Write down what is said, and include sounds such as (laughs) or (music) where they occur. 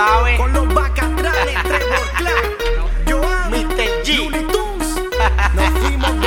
sabes. Con los bacatrales, Trevor Clark, (laughs) Joan, Mr. G. Looney Tunes. Nos fuimos